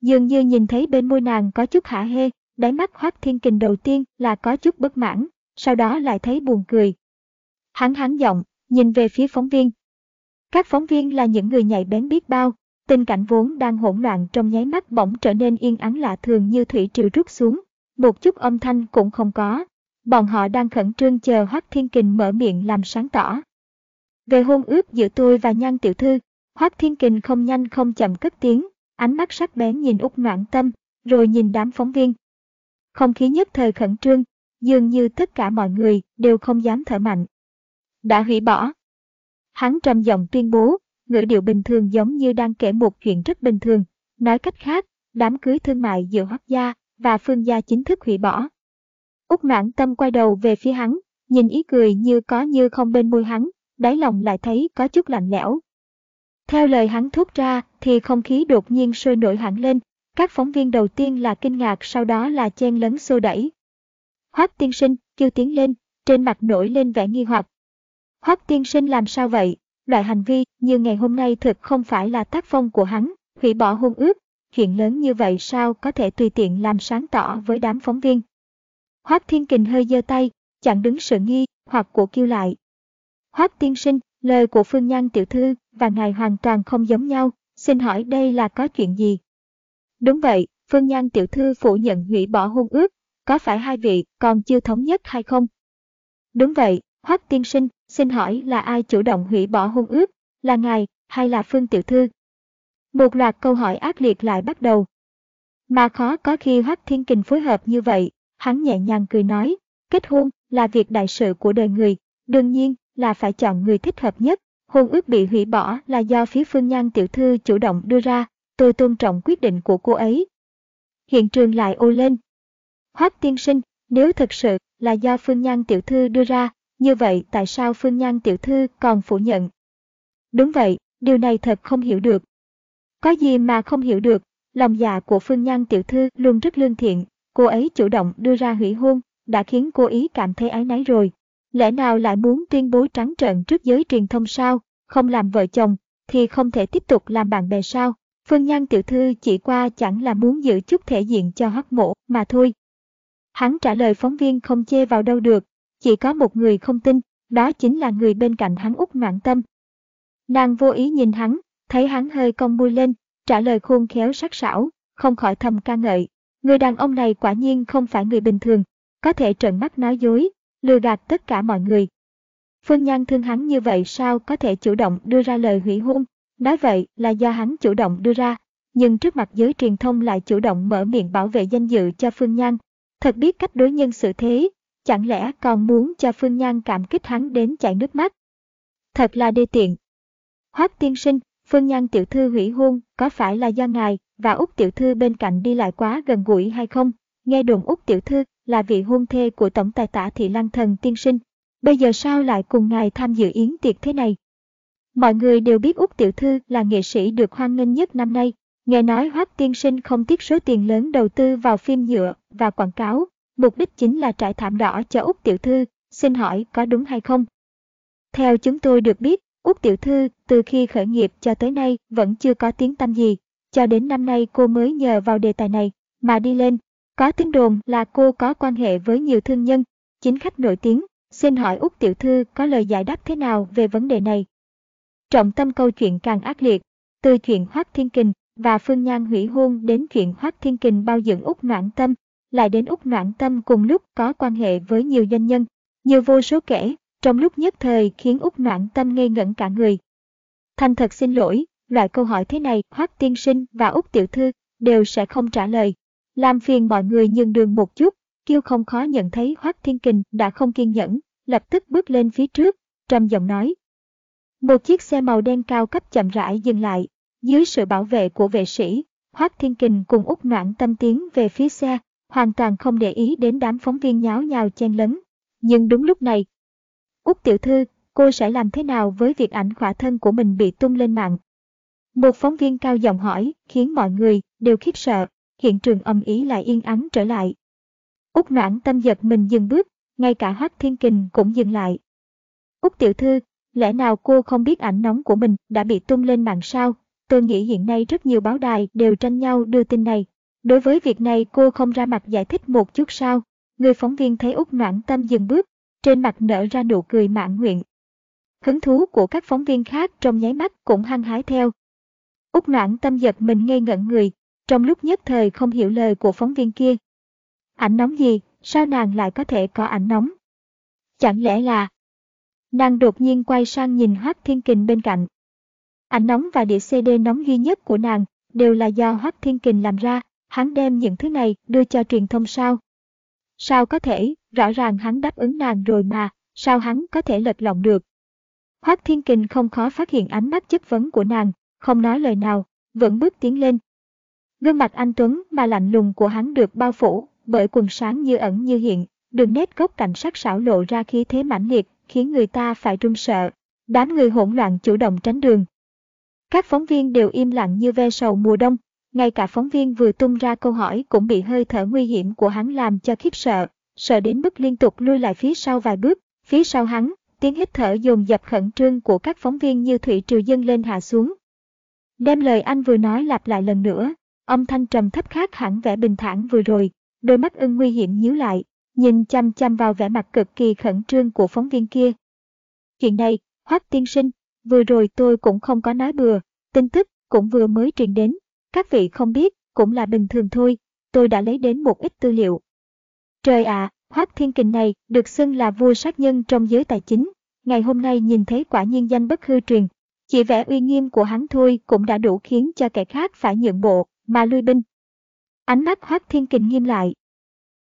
Dường như nhìn thấy bên môi nàng có chút hả hê, đáy mắt Hoắc Thiên Kình đầu tiên là có chút bất mãn, sau đó lại thấy buồn cười. Hắn hắn giọng, nhìn về phía phóng viên. Các phóng viên là những người nhạy bén biết bao, tình cảnh vốn đang hỗn loạn trong nháy mắt bỗng trở nên yên ắng lạ thường như thủy triều rút xuống, một chút âm thanh cũng không có. Bọn họ đang khẩn trương chờ Hoắc Thiên Kình mở miệng làm sáng tỏ. Về hôn ước giữa tôi và Nhan tiểu thư, Hoắc Thiên Kình không nhanh không chậm cất tiếng, ánh mắt sắc bén nhìn Úc Noãn Tâm, rồi nhìn đám phóng viên. Không khí nhất thời khẩn trương, dường như tất cả mọi người đều không dám thở mạnh. Đã hủy bỏ. Hắn trầm giọng tuyên bố, ngữ điệu bình thường giống như đang kể một chuyện rất bình thường. Nói cách khác, đám cưới thương mại giữa Hoắc gia và Phương gia chính thức hủy bỏ. Úc noãn tâm quay đầu về phía hắn, nhìn ý cười như có như không bên môi hắn, đáy lòng lại thấy có chút lạnh lẽo. Theo lời hắn thốt ra thì không khí đột nhiên sôi nổi hẳn lên, các phóng viên đầu tiên là kinh ngạc sau đó là chen lấn xô đẩy. Hoác tiên sinh kêu tiến lên, trên mặt nổi lên vẻ nghi hoặc. Hoắc tiên sinh làm sao vậy? Loại hành vi như ngày hôm nay thực không phải là tác phong của hắn, hủy bỏ hôn ước, chuyện lớn như vậy sao có thể tùy tiện làm sáng tỏ với đám phóng viên. Hoắc Thiên Kình hơi giơ tay, chặn đứng sự nghi hoặc của kêu lại. Hoắc tiên sinh, lời của Phương Nhan tiểu thư và ngài hoàn toàn không giống nhau, xin hỏi đây là có chuyện gì? Đúng vậy, Phương Nhan tiểu thư phủ nhận hủy bỏ hôn ước, có phải hai vị còn chưa thống nhất hay không? Đúng vậy, Hoắc tiên sinh, xin hỏi là ai chủ động hủy bỏ hôn ước, là ngài hay là Phương tiểu thư? Một loạt câu hỏi ác liệt lại bắt đầu. Mà khó có khi Hoắc Thiên Kình phối hợp như vậy, Hắn nhẹ nhàng cười nói, kết hôn là việc đại sự của đời người, đương nhiên là phải chọn người thích hợp nhất. Hôn ước bị hủy bỏ là do phía Phương Nhan tiểu thư chủ động đưa ra, tôi tôn trọng quyết định của cô ấy. Hiện trường lại ô lên. Hoắc tiên sinh, nếu thực sự là do Phương Nhan tiểu thư đưa ra, như vậy tại sao Phương Nhan tiểu thư còn phủ nhận? Đúng vậy, điều này thật không hiểu được. Có gì mà không hiểu được, lòng dạ của Phương Nhan tiểu thư luôn rất lương thiện, cô ấy chủ động đưa ra hủy hôn, đã khiến cô ý cảm thấy ái náy rồi. Lẽ nào lại muốn tuyên bố trắng trợn trước giới truyền thông sao, không làm vợ chồng, thì không thể tiếp tục làm bạn bè sao? Phương Nhan tiểu thư chỉ qua chẳng là muốn giữ chút thể diện cho hắc mộ mà thôi. Hắn trả lời phóng viên không chê vào đâu được, chỉ có một người không tin, đó chính là người bên cạnh hắn út ngoạn tâm. Nàng vô ý nhìn hắn, thấy hắn hơi cong môi lên, trả lời khôn khéo sắc sảo, không khỏi thầm ca ngợi, Người đàn ông này quả nhiên không phải người bình thường, có thể trợn mắt nói dối, lừa gạt tất cả mọi người. Phương Nhan thương hắn như vậy sao có thể chủ động đưa ra lời hủy hôn, nói vậy là do hắn chủ động đưa ra, nhưng trước mặt giới truyền thông lại chủ động mở miệng bảo vệ danh dự cho Phương Nhan. Thật biết cách đối nhân xử thế, chẳng lẽ còn muốn cho Phương Nhan cảm kích hắn đến chảy nước mắt. Thật là đê tiện. Hoác tiên sinh, Phương Nhan tiểu thư hủy hôn có phải là do ngài và Úc tiểu thư bên cạnh đi lại quá gần gũi hay không? Nghe đồn Úc tiểu thư là vị hôn thê của tổng tài tả thị Lăng Thần tiên sinh. Bây giờ sao lại cùng ngài tham dự yến tiệc thế này? Mọi người đều biết Úc tiểu thư là nghệ sĩ được hoan nghênh nhất năm nay. Nghe nói Hoác tiên sinh không tiếc số tiền lớn đầu tư vào phim nhựa và quảng cáo, mục đích chính là trải thảm đỏ cho Úc tiểu thư, xin hỏi có đúng hay không? Theo chúng tôi được biết, Úc tiểu thư từ khi khởi nghiệp cho tới nay vẫn chưa có tiếng tăm gì, cho đến năm nay cô mới nhờ vào đề tài này mà đi lên. Có tin đồn là cô có quan hệ với nhiều thương nhân, chính khách nổi tiếng. Xin hỏi Úc tiểu thư có lời giải đáp thế nào về vấn đề này? Trọng tâm câu chuyện càng ác liệt, từ chuyện Hoác Thiên Kình và Phương Nhan hủy hôn đến chuyện Hoác Thiên Kình bao dưỡng Úc Noãn Tâm, lại đến Úc Noãn Tâm cùng lúc có quan hệ với nhiều doanh nhân, nhiều vô số kể, trong lúc nhất thời khiến Úc Noãn Tâm ngây ngẩn cả người. Thành thật xin lỗi, loại câu hỏi thế này Hoác Tiên Sinh và Úc Tiểu Thư đều sẽ không trả lời. Làm phiền mọi người nhường đường một chút, Kiêu không khó nhận thấy Hoác Thiên Kình đã không kiên nhẫn, lập tức bước lên phía trước, trầm giọng nói. Một chiếc xe màu đen cao cấp chậm rãi dừng lại, dưới sự bảo vệ của vệ sĩ, Hoác Thiên Kình cùng Úc Noãn Tâm tiến về phía xe, hoàn toàn không để ý đến đám phóng viên nháo nhào chen lấn. Nhưng đúng lúc này, Úc Tiểu Thư, cô sẽ làm thế nào với việc ảnh khỏa thân của mình bị tung lên mạng? Một phóng viên cao giọng hỏi, khiến mọi người đều khiếp sợ, hiện trường âm ý lại yên ắng trở lại. Úc noãn tâm giật mình dừng bước, ngay cả Hắc Thiên Kình cũng dừng lại. Úc tiểu thư, lẽ nào cô không biết ảnh nóng của mình đã bị tung lên mạng sao? Tôi nghĩ hiện nay rất nhiều báo đài đều tranh nhau đưa tin này. Đối với việc này cô không ra mặt giải thích một chút sao? Người phóng viên thấy Úc noãn tâm dừng bước, trên mặt nở ra nụ cười mãn nguyện. Hứng thú của các phóng viên khác trong nháy mắt cũng hăng hái theo. Úc noãn tâm giật mình ngây ngẩn người, trong lúc nhất thời không hiểu lời của phóng viên kia. Ảnh nóng gì, sao nàng lại có thể có ảnh nóng? Chẳng lẽ là... Nàng đột nhiên quay sang nhìn Hoác Thiên Kình bên cạnh. Ảnh nóng và đĩa CD nóng duy nhất của nàng đều là do Hoác Thiên Kình làm ra, hắn đem những thứ này đưa cho truyền thông sao? Sao có thể, rõ ràng hắn đáp ứng nàng rồi mà, sao hắn có thể lật lọng được? Hoác Thiên Kình không khó phát hiện ánh mắt chất vấn của nàng, không nói lời nào, vẫn bước tiến lên. Gương mặt anh Tuấn mà lạnh lùng của hắn được bao phủ bởi quần sáng như ẩn như hiện, đường nét gốc cảnh sắc xảo lộ ra khí thế mãnh liệt, khiến người ta phải run sợ. Đám người hỗn loạn chủ động tránh đường. Các phóng viên đều im lặng như ve sầu mùa đông, ngay cả phóng viên vừa tung ra câu hỏi cũng bị hơi thở nguy hiểm của hắn làm cho khiếp sợ, sợ đến mức liên tục lui lại phía sau vài bước, phía sau hắn, tiếng hít thở dồn dập khẩn trương của các phóng viên như thủy triều dân lên hạ xuống. Đem lời anh vừa nói lặp lại lần nữa, âm thanh trầm thấp khác hẳn vẻ bình thản vừa rồi, đôi mắt ưng nguy hiểm nhíu lại, nhìn chăm chăm vào vẻ mặt cực kỳ khẩn trương của phóng viên kia. Chuyện này, Hoắc tiên sinh, vừa rồi tôi cũng không có nói bừa, tin tức cũng vừa mới truyền đến, các vị không biết, cũng là bình thường thôi, tôi đã lấy đến một ít tư liệu. Trời ạ, à, Hoác Thiên Kình này được xưng là vua sát nhân trong giới tài chính, ngày hôm nay nhìn thấy quả nhiên danh bất hư truyền, chỉ vẻ uy nghiêm của hắn thôi cũng đã đủ khiến cho kẻ khác phải nhượng bộ, mà lui binh. Ánh mắt Hoác Thiên Kình nghiêm lại.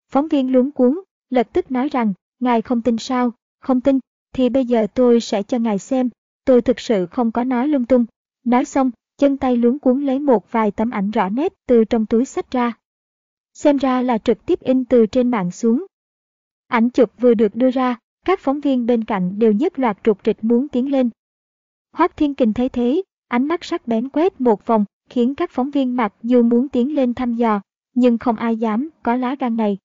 Phóng viên luống cuốn, lập tức nói rằng, ngài không tin sao, không tin, thì bây giờ tôi sẽ cho ngài xem, tôi thực sự không có nói lung tung. Nói xong, chân tay luống cuốn lấy một vài tấm ảnh rõ nét từ trong túi sách ra. Xem ra là trực tiếp in từ trên mạng xuống. Ảnh chụp vừa được đưa ra, các phóng viên bên cạnh đều nhất loạt trục trịch muốn tiến lên. Hoác Thiên Kình thấy thế, ánh mắt sắc bén quét một vòng, khiến các phóng viên mặc dù muốn tiến lên thăm dò, nhưng không ai dám có lá gan này.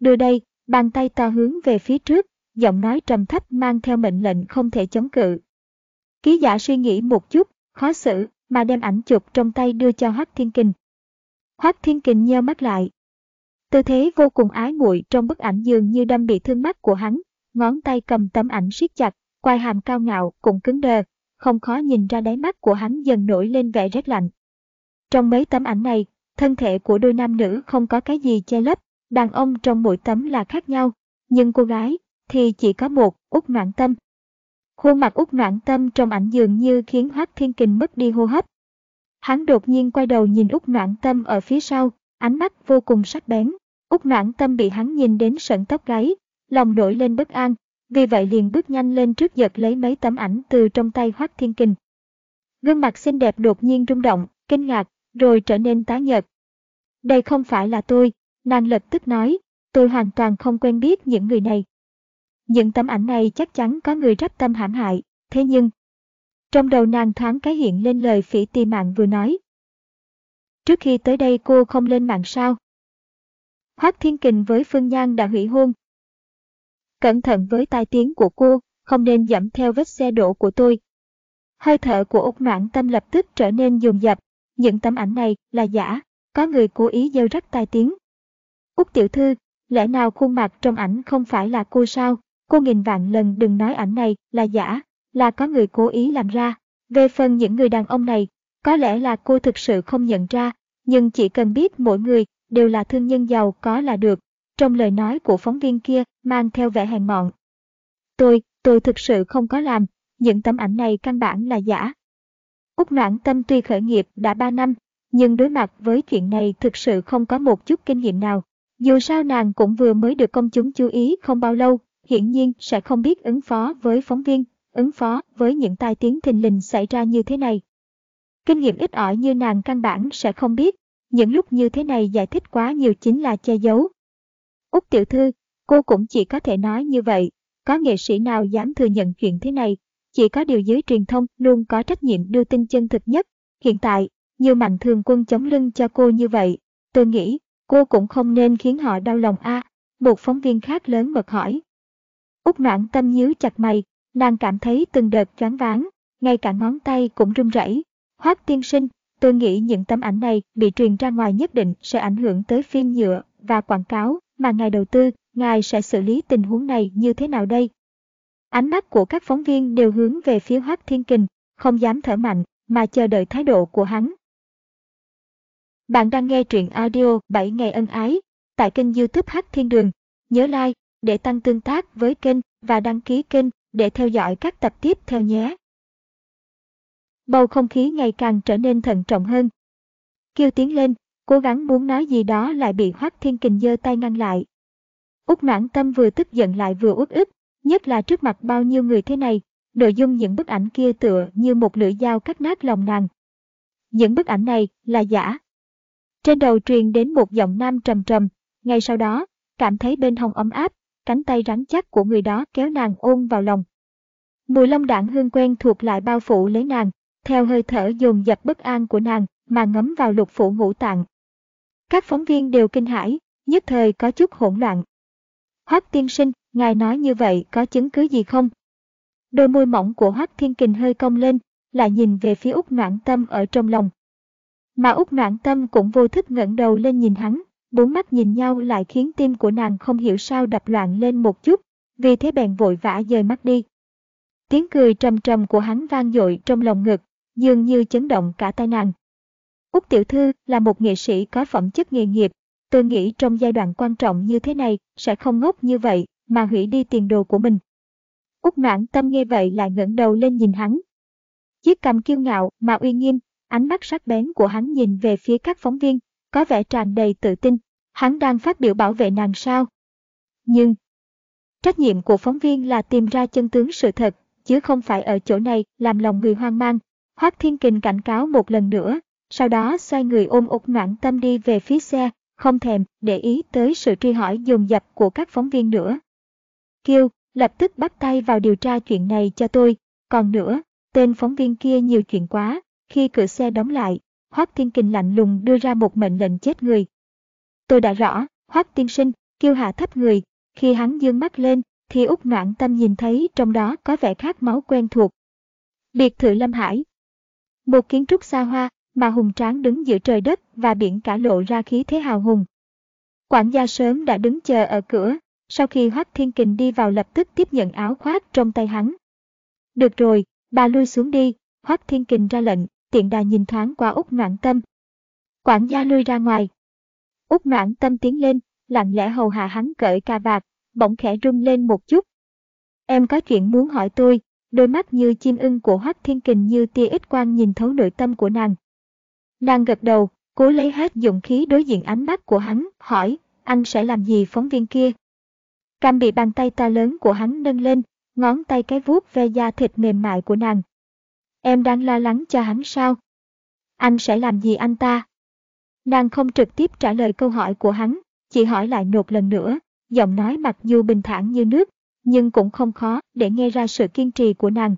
Đưa đây, bàn tay to hướng về phía trước, giọng nói trầm thấp mang theo mệnh lệnh không thể chống cự. Ký giả suy nghĩ một chút, khó xử, mà đem ảnh chụp trong tay đưa cho Hắc Thiên Kình. Hắc Thiên Kình nheo mắt lại. Tư thế vô cùng ái muội trong bức ảnh dường như đâm bị thương mắt của hắn, ngón tay cầm tấm ảnh siết chặt, quai hàm cao ngạo cũng cứng đờ, không khó nhìn ra đáy mắt của hắn dần nổi lên vẻ rét lạnh. Trong mấy tấm ảnh này, thân thể của đôi nam nữ không có cái gì che lấp, đàn ông trong mỗi tấm là khác nhau, nhưng cô gái thì chỉ có một, út noạn tâm. Khuôn mặt út noạn tâm trong ảnh dường như khiến Hoác Thiên Kình mất đi hô hấp. Hắn đột nhiên quay đầu nhìn út noạn tâm ở phía sau, ánh mắt vô cùng sắc bén. út noạn tâm bị hắn nhìn đến sợn tóc gáy, lòng nổi lên bất an, vì vậy liền bước nhanh lên trước giật lấy mấy tấm ảnh từ trong tay Hoác Thiên Kình. Gương mặt xinh đẹp đột nhiên rung động, kinh ngạc, rồi trở nên tái nhợt. Đây không phải là tôi, nàng lập tức nói, tôi hoàn toàn không quen biết những người này. Những tấm ảnh này chắc chắn có người rắp tâm hãm hại, thế nhưng... Trong đầu nàng thoáng cái hiện lên lời phỉ tì mạng vừa nói. Trước khi tới đây cô không lên mạng sao? Hoác Thiên Kình với Phương Nhan đã hủy hôn. Cẩn thận với tai tiếng của cô, không nên dẫm theo vết xe đổ của tôi. Hơi thở của Úc Noãn Tâm lập tức trở nên dồn dập, những tấm ảnh này là giả, có người cố ý gieo rắc tai tiếng. Úc tiểu thư, lẽ nào khuôn mặt trong ảnh không phải là cô sao? Cô nghìn vạn lần đừng nói ảnh này là giả, là có người cố ý làm ra. Về phần những người đàn ông này, có lẽ là cô thực sự không nhận ra, nhưng chỉ cần biết mỗi người đều là thương nhân giàu có là được. Trong lời nói của phóng viên kia mang theo vẻ hèn mọn. Tôi, tôi thực sự không có làm, những tấm ảnh này căn bản là giả. Úc Noãn Tâm tuy khởi nghiệp đã 3 năm, nhưng đối mặt với chuyện này thực sự không có một chút kinh nghiệm nào. Dù sao nàng cũng vừa mới được công chúng chú ý không bao lâu, hiển nhiên sẽ không biết ứng phó với phóng viên, ứng phó với những tai tiếng thình lình xảy ra như thế này. Kinh nghiệm ít ỏi như nàng căn bản sẽ không biết, những lúc như thế này giải thích quá nhiều chính là che giấu. Úc tiểu thư, cô cũng chỉ có thể nói như vậy, có nghệ sĩ nào dám thừa nhận chuyện thế này, chỉ có điều giới truyền thông luôn có trách nhiệm đưa tin chân thực nhất. Hiện tại, nhiều mạnh thường quân chống lưng cho cô như vậy, tôi nghĩ cô cũng không nên khiến họ đau lòng a. một phóng viên khác lớn mật hỏi. Úc noãn tâm nhíu chặt mày, nàng cảm thấy từng đợt choáng váng, ngay cả ngón tay cũng run rẩy. Hoác tiên sinh, tôi nghĩ những tấm ảnh này bị truyền ra ngoài nhất định sẽ ảnh hưởng tới phim nhựa và quảng cáo mà ngài đầu tư, ngài sẽ xử lý tình huống này như thế nào đây? Ánh mắt của các phóng viên đều hướng về phía Hoác Thiên Kình, không dám thở mạnh, mà chờ đợi thái độ của hắn. Bạn đang nghe truyện audio 7 ngày ân ái tại kênh youtube Hắc Thiên Đường. Nhớ like để tăng tương tác với kênh và đăng ký kênh để theo dõi các tập tiếp theo nhé. Bầu không khí ngày càng trở nên thận trọng hơn. Kêu tiến lên, cố gắng muốn nói gì đó lại bị Hoắc Thiên Kình giơ tay ngăn lại. Úc Noãn Tâm vừa tức giận lại vừa uất ức, nhất là trước mặt bao nhiêu người thế này, nội dung những bức ảnh kia tựa như một lưỡi dao cắt nát lòng nàng. Những bức ảnh này là giả. Trên đầu truyền đến một giọng nam trầm trầm, ngay sau đó, cảm thấy bên hông ấm áp, cánh tay rắn chắc của người đó kéo nàng ôm vào lòng. Mùi lông đạn hương quen thuộc lại bao phủ lấy nàng, theo hơi thở dồn dập bất an của nàng mà ngấm vào lục phủ ngũ tạng. Các phóng viên đều kinh hãi, nhất thời có chút hỗn loạn. Hoắc tiên sinh, ngài nói như vậy có chứng cứ gì không? Đôi môi mỏng của Hoắc Thiên Kình hơi cong lên, lại nhìn về phía Úc Noãn Tâm ở trong lòng. Mà Úc Noãn Tâm cũng vô thức ngẩng đầu lên nhìn hắn, bốn mắt nhìn nhau lại khiến tim của nàng không hiểu sao đập loạn lên một chút, vì thế bèn vội vã dời mắt đi. Tiếng cười trầm trầm của hắn vang dội trong lòng ngực, dường như chấn động cả tai nàng. Úc Tiểu Thư là một nghệ sĩ có phẩm chất nghề nghiệp, tôi nghĩ trong giai đoạn quan trọng như thế này sẽ không ngốc như vậy mà hủy đi tiền đồ của mình. Úc noãn tâm nghe vậy lại ngẩng đầu lên nhìn hắn. Chiếc cằm kiêu ngạo mà uy nghiêm, ánh mắt sắc bén của hắn nhìn về phía các phóng viên, có vẻ tràn đầy tự tin. Hắn đang phát biểu bảo vệ nàng sao? Nhưng, trách nhiệm của phóng viên là tìm ra chân tướng sự thật, chứ không phải ở chỗ này làm lòng người hoang mang. Hoác Thiên Kình cảnh cáo một lần nữa, sau đó xoay người ôm ục noãn tâm đi về phía xe, không thèm để ý tới sự truy hỏi dồn dập của các phóng viên nữa. Kêu, lập tức bắt tay vào điều tra chuyện này cho tôi, còn nữa, tên phóng viên kia nhiều chuyện quá, khi cửa xe đóng lại, Hoác Thiên Kình lạnh lùng đưa ra một mệnh lệnh chết người. Tôi đã rõ, Hoác Tiên Sinh, Kiêu hạ thấp người, khi hắn dương mắt lên, thì út noãn tâm nhìn thấy trong đó có vẻ khát máu quen thuộc. Biệt thự Lâm Hải Một kiến trúc xa hoa, mà hùng tráng đứng giữa trời đất và biển cả lộ ra khí thế hào hùng. Quản gia sớm đã đứng chờ ở cửa, sau khi Hoắc Thiên Kình đi vào lập tức tiếp nhận áo khoác trong tay hắn. Được rồi, bà lui xuống đi, Hoắc Thiên Kình ra lệnh, tiện đà nhìn thoáng qua Úc Noãn Tâm. Quản gia lui ra ngoài. Úc Noãn Tâm tiến lên, lặng lẽ hầu hạ hắn cởi cà vạt, bỗng khẽ rung lên một chút. Em có chuyện muốn hỏi tôi, đôi mắt như chim ưng của Hoắc Thiên Kình như tia ít quang nhìn thấu nội tâm của nàng. Nàng gật đầu, cố lấy hết dụng khí đối diện ánh mắt của hắn, hỏi, anh sẽ làm gì phóng viên kia? Cam bị bàn tay to lớn của hắn nâng lên, ngón tay cái vuốt ve da thịt mềm mại của nàng. Em đang lo lắng cho hắn sao? Anh sẽ làm gì anh ta? Nàng không trực tiếp trả lời câu hỏi của hắn, chỉ hỏi lại một lần nữa, giọng nói mặc dù bình thản như nước, nhưng cũng không khó để nghe ra sự kiên trì của nàng.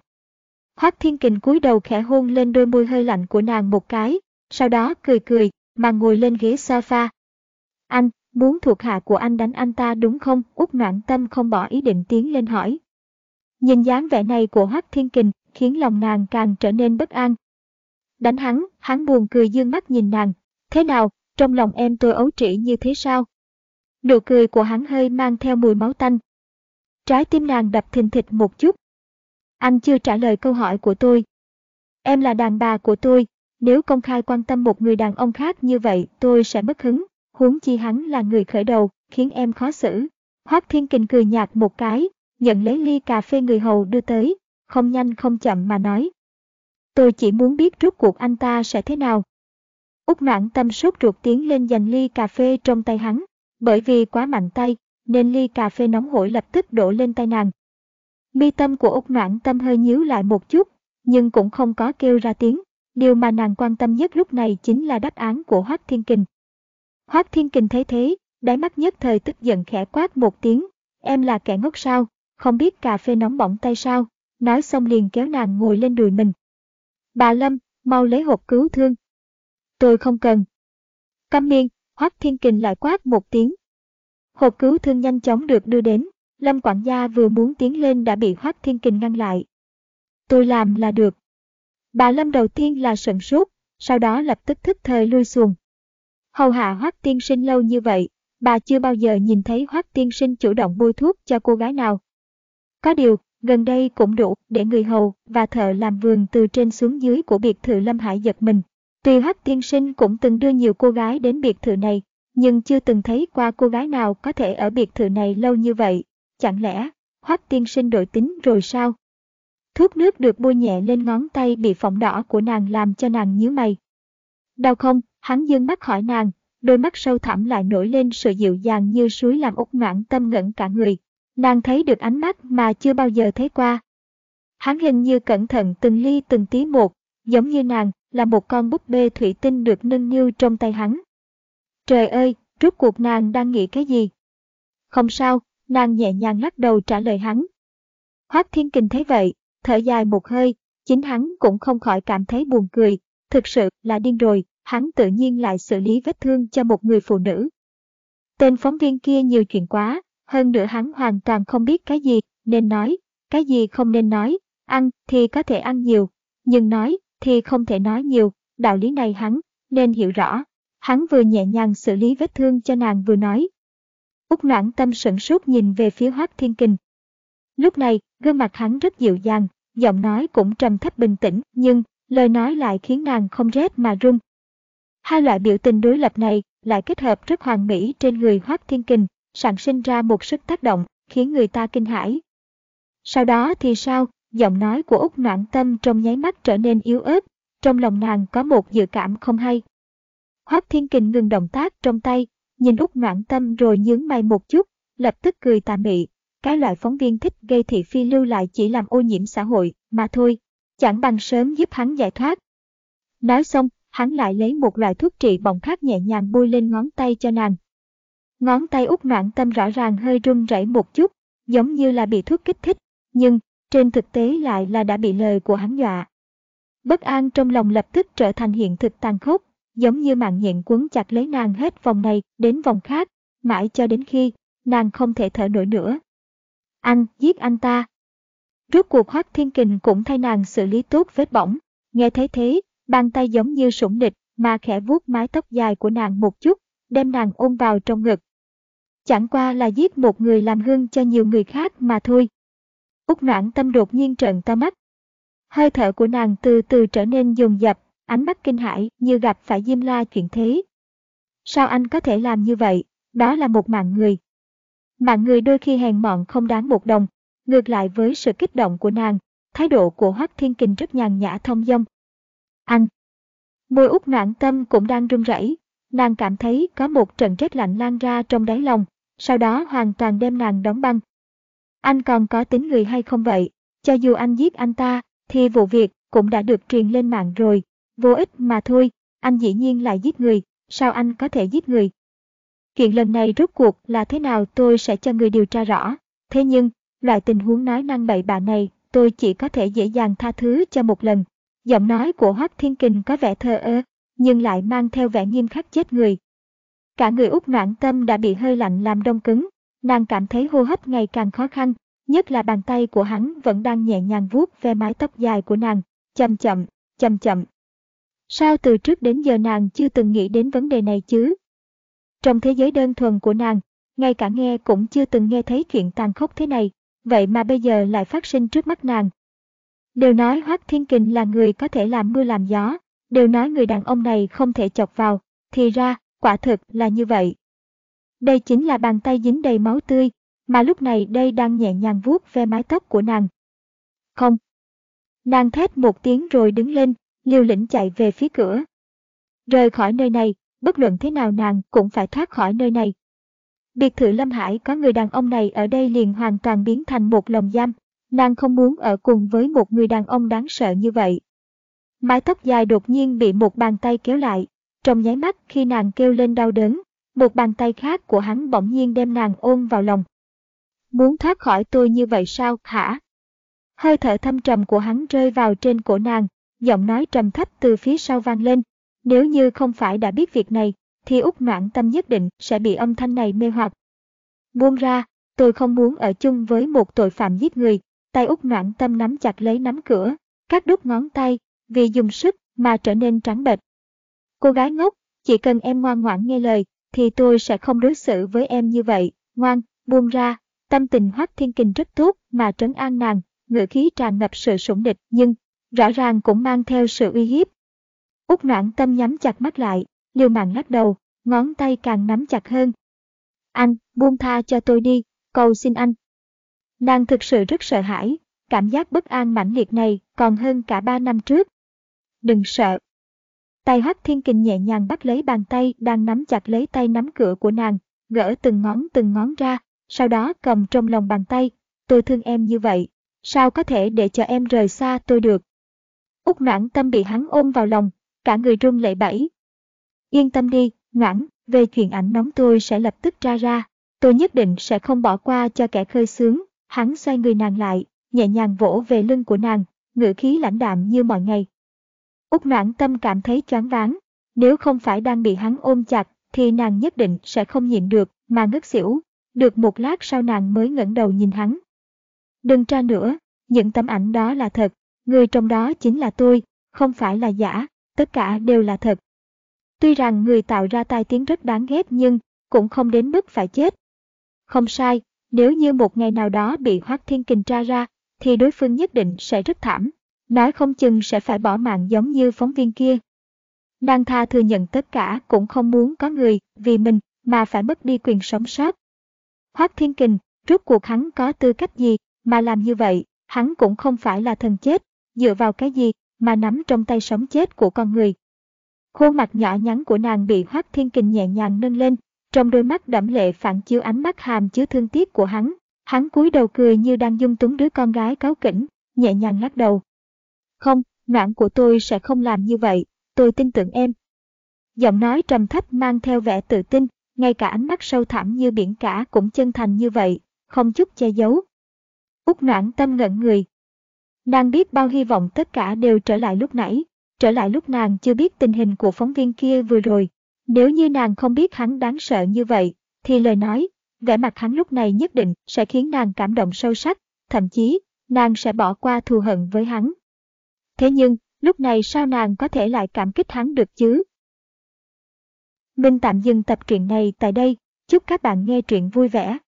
Hoác Thiên Kình cúi đầu khẽ hôn lên đôi môi hơi lạnh của nàng một cái, sau đó cười cười, mà ngồi lên ghế sofa. Anh, muốn thuộc hạ của anh đánh anh ta đúng không? Út noạn tâm không bỏ ý định tiến lên hỏi. Nhìn dáng vẻ này của Hoác Thiên Kình khiến lòng nàng càng trở nên bất an. Đánh hắn, hắn buồn cười dương mắt nhìn nàng. Thế nào, trong lòng em tôi ấu trĩ như thế sao? Nụ cười của hắn hơi mang theo mùi máu tanh. Trái tim nàng đập thình thịch một chút. Anh chưa trả lời câu hỏi của tôi. Em là đàn bà của tôi, nếu công khai quan tâm một người đàn ông khác như vậy tôi sẽ mất hứng, huống chi hắn là người khởi đầu, khiến em khó xử. Hoác Thiên Kình cười nhạt một cái, nhận lấy ly cà phê người hầu đưa tới, không nhanh không chậm mà nói. Tôi chỉ muốn biết rốt cuộc anh ta sẽ thế nào. Úc noãn tâm sốt ruột tiến lên giành ly cà phê trong tay hắn, bởi vì quá mạnh tay, nên ly cà phê nóng hổi lập tức đổ lên tay nàng. Mi tâm của Úc noãn tâm hơi nhíu lại một chút, nhưng cũng không có kêu ra tiếng. Điều mà nàng quan tâm nhất lúc này chính là đáp án của Hoác Thiên Kình. Hoác Thiên Kình thấy thế, đáy mắt nhất thời tức giận khẽ quát một tiếng, em là kẻ ngốc sao, không biết cà phê nóng bỏng tay sao, nói xong liền kéo nàng ngồi lên đùi mình. Bà Lâm, mau lấy hộp cứu thương. Tôi không cần. Câm miệng, Hoắc Thiên Kình lại quát một tiếng. Hộp cứu thương nhanh chóng được đưa đến, Lâm quản gia vừa muốn tiến lên đã bị Hoắc Thiên Kình ngăn lại. Tôi làm là được. Bà Lâm đầu tiên là sửng sốt, sau đó lập tức thức thời lui xuồng. Hầu hạ Hoắc Tiên Sinh lâu như vậy, bà chưa bao giờ nhìn thấy Hoắc Tiên Sinh chủ động bôi thuốc cho cô gái nào. Có điều, gần đây cũng đủ để người hầu và thợ làm vườn từ trên xuống dưới của biệt thự Lâm Hải giật mình. Tuy Hắc Tiên Sinh cũng từng đưa nhiều cô gái đến biệt thự này, nhưng chưa từng thấy qua cô gái nào có thể ở biệt thự này lâu như vậy. Chẳng lẽ, Hắc Tiên Sinh đổi tính rồi sao? Thuốc nước được bôi nhẹ lên ngón tay bị phỏng đỏ của nàng làm cho nàng nhíu mày. Đau không? Hắn dương mắt hỏi nàng, đôi mắt sâu thẳm lại nổi lên sự dịu dàng như suối làm út noãn tâm ngẩn cả người. Nàng thấy được ánh mắt mà chưa bao giờ thấy qua. Hắn hình như cẩn thận từng ly từng tí một, giống như nàng là một con búp bê thủy tinh được nâng niu trong tay hắn. Trời ơi, rốt cuộc nàng đang nghĩ cái gì? Không sao, nàng nhẹ nhàng lắc đầu trả lời hắn. Hoác Thiên Kình thấy vậy, thở dài một hơi, chính hắn cũng không khỏi cảm thấy buồn cười, thực sự là điên rồi, hắn tự nhiên lại xử lý vết thương cho một người phụ nữ. Tên phóng viên kia nhiều chuyện quá, hơn nữa hắn hoàn toàn không biết cái gì nên nói, cái gì không nên nói, ăn thì có thể ăn nhiều, nhưng nói thì không thể nói nhiều, đạo lý này hắn nên hiểu rõ. Hắn vừa nhẹ nhàng xử lý vết thương cho nàng vừa nói. Úc noãn tâm sửng sốt nhìn về phía Hoác Thiên Kình. Lúc này, gương mặt hắn rất dịu dàng, giọng nói cũng trầm thấp bình tĩnh, nhưng lời nói lại khiến nàng không rét mà run. Hai loại biểu tình đối lập này lại kết hợp rất hoàn mỹ trên người Hoác Thiên Kình, sản sinh ra một sức tác động, khiến người ta kinh hãi. Sau đó thì sao, giọng nói của Úc Noãn Tâm trong nháy mắt trở nên yếu ớt, trong lòng nàng có một dự cảm không hay. Hoác Thiên Kình ngừng động tác trong tay, nhìn Úc Noãn Tâm rồi nhướng mày một chút, lập tức cười tà mị. Cái loại phóng viên thích gây thị phi lưu lại chỉ làm ô nhiễm xã hội, mà thôi, chẳng bằng sớm giúp hắn giải thoát. Nói xong, hắn lại lấy một loại thuốc trị bỏng khác nhẹ nhàng bôi lên ngón tay cho nàng. Ngón tay út noạn tâm rõ ràng hơi run rẩy một chút, giống như là bị thuốc kích thích, nhưng trên thực tế lại là đã bị lời của hắn dọa. Bất an trong lòng lập tức trở thành hiện thực tàn khốc, giống như mạng nhện quấn chặt lấy nàng hết vòng này đến vòng khác, mãi cho đến khi nàng không thể thở nổi nữa. Anh, giết anh ta. Rốt cuộc Hoác Thiên Kình cũng thay nàng xử lý tốt vết bỏng, nghe thấy thế, bàn tay giống như sủng địch mà khẽ vuốt mái tóc dài của nàng một chút, đem nàng ôm vào trong ngực. Chẳng qua là giết một người làm hương cho nhiều người khác mà thôi. Úc noãn tâm đột nhiên trợn to mắt. Hơi thở của nàng từ từ trở nên dồn dập, ánh mắt kinh hãi như gặp phải Diêm La chuyện thế. Sao anh có thể làm như vậy? Đó là một mạng người. Mạng người đôi khi hèn mọn không đáng một đồng. Ngược lại với sự kích động của nàng, thái độ của Hoắc Thiên Kình rất nhàn nhã thông dong. Anh! Môi út noạn tâm cũng đang run rẩy, nàng cảm thấy có một trận rét lạnh lan ra trong đáy lòng, sau đó hoàn toàn đem nàng đóng băng. Anh còn có tính người hay không vậy? Cho dù anh giết anh ta, thì vụ việc cũng đã được truyền lên mạng rồi, vô ích mà thôi, anh dĩ nhiên lại giết người, sao anh có thể giết người? Chuyện lần này rốt cuộc là thế nào tôi sẽ cho người điều tra rõ, thế nhưng, loại tình huống nói năng bậy bạ này tôi chỉ có thể dễ dàng tha thứ cho một lần. Giọng nói của Hoắc Thiên Kình có vẻ thờ ơ, nhưng lại mang theo vẻ nghiêm khắc chết người. Cả người út noãn tâm đã bị hơi lạnh làm đông cứng, nàng cảm thấy hô hấp ngày càng khó khăn, nhất là bàn tay của hắn vẫn đang nhẹ nhàng vuốt ve mái tóc dài của nàng, chậm chậm, chậm chậm. Sao từ trước đến giờ nàng chưa từng nghĩ đến vấn đề này chứ? Trong thế giới đơn thuần của nàng, ngay cả nghe cũng chưa từng nghe thấy chuyện tàn khốc thế này, vậy mà bây giờ lại phát sinh trước mắt nàng. Đều nói Hoác Thiên Kình là người có thể làm mưa làm gió, đều nói người đàn ông này không thể chọc vào, thì ra, quả thực là như vậy. Đây chính là bàn tay dính đầy máu tươi, mà lúc này đây đang nhẹ nhàng vuốt ve mái tóc của nàng. Không. Nàng thét một tiếng rồi đứng lên, liều lĩnh chạy về phía cửa. Rời khỏi nơi này, bất luận thế nào nàng cũng phải thoát khỏi nơi này. Biệt thự Lâm Hải có người đàn ông này ở đây liền hoàn toàn biến thành một lồng giam. Nàng không muốn ở cùng với một người đàn ông đáng sợ như vậy. Mái tóc dài đột nhiên bị một bàn tay kéo lại. Trong nháy mắt khi nàng kêu lên đau đớn, một bàn tay khác của hắn bỗng nhiên đem nàng ôm vào lòng. Muốn thoát khỏi tôi như vậy sao, hả? Hơi thở thâm trầm của hắn rơi vào trên cổ nàng, giọng nói trầm thấp từ phía sau vang lên. Nếu như không phải đã biết việc này, thì út Noãn Tâm nhất định sẽ bị âm thanh này mê hoặc. Buông ra, tôi không muốn ở chung với một tội phạm giết người, tay út Noãn Tâm nắm chặt lấy nắm cửa, các đốt ngón tay, vì dùng sức mà trở nên trắng bệch. Cô gái ngốc, chỉ cần em ngoan ngoãn nghe lời, thì tôi sẽ không đối xử với em như vậy, ngoan, buông ra. Tâm tình Hoắc Thiên Kình rất tốt mà trấn an nàng, ngữ khí tràn ngập sự sủng địch nhưng rõ ràng cũng mang theo sự uy hiếp. Úc noãn tâm nhắm chặt mắt lại, liều mạng lắc đầu, ngón tay càng nắm chặt hơn. Anh, buông tha cho tôi đi, cầu xin anh. Nàng thực sự rất sợ hãi, cảm giác bất an mãnh liệt này còn hơn cả ba năm trước. Đừng sợ. Tay Hắc Thiên Kình nhẹ nhàng bắt lấy bàn tay đang nắm chặt lấy tay nắm cửa của nàng, gỡ từng ngón từng ngón ra, sau đó cầm trong lòng bàn tay. Tôi thương em như vậy, sao có thể để cho em rời xa tôi được. Úc noãn tâm bị hắn ôm vào lòng, cả người run lẩy bẩy. Yên tâm đi, noãn, về chuyện ảnh nóng tôi sẽ lập tức tra ra, tôi nhất định sẽ không bỏ qua cho kẻ khơi sướng. Hắn xoay người nàng lại, nhẹ nhàng vỗ về lưng của nàng, ngữ khí lãnh đạm như mọi ngày. Úc noãn tâm cảm thấy choáng váng, nếu không phải đang bị hắn ôm chặt thì nàng nhất định sẽ không nhịn được mà ngất xỉu. Được một lát sau nàng mới ngẩng đầu nhìn hắn. Đừng tra nữa, những tấm ảnh đó là thật, người trong đó chính là tôi, không phải là giả, tất cả đều là thật. Tuy rằng người tạo ra tai tiếng rất đáng ghét nhưng cũng không đến mức phải chết. Không sai, nếu như một ngày nào đó bị Hoác Thiên Kình tra ra, thì đối phương nhất định sẽ rất thảm, nói không chừng sẽ phải bỏ mạng giống như phóng viên kia. Nàng tha thừa nhận tất cả cũng không muốn có người vì mình mà phải mất đi quyền sống sót. Hoác Thiên Kình, rốt cuộc hắn có tư cách gì mà làm như vậy, hắn cũng không phải là thần chết, dựa vào cái gì mà nắm trong tay sống chết của con người. Khuôn mặt nhỏ nhắn của nàng bị Hoác Thiên Kình nhẹ nhàng nâng lên, trong đôi mắt đẫm lệ phản chiếu ánh mắt hàm chứa thương tiếc của hắn. Hắn cúi đầu cười như đang dung túng đứa con gái cáu kỉnh, nhẹ nhàng lắc đầu. Không, noãn của tôi sẽ không làm như vậy, tôi tin tưởng em. Giọng nói trầm thấp mang theo vẻ tự tin, ngay cả ánh mắt sâu thẳm như biển cả cũng chân thành như vậy, không chút che giấu. Úc noãn tâm ngẩn người. Nàng biết bao hy vọng tất cả đều trở lại lúc nãy, trở lại lúc nàng chưa biết tình hình của phóng viên kia vừa rồi. Nếu như nàng không biết hắn đáng sợ như vậy, thì lời nói, vẻ mặt hắn lúc này nhất định sẽ khiến nàng cảm động sâu sắc, thậm chí, nàng sẽ bỏ qua thù hận với hắn. Thế nhưng, lúc này sao nàng có thể lại cảm kích hắn được chứ? Mình tạm dừng tập truyện này tại đây, chúc các bạn nghe truyện vui vẻ.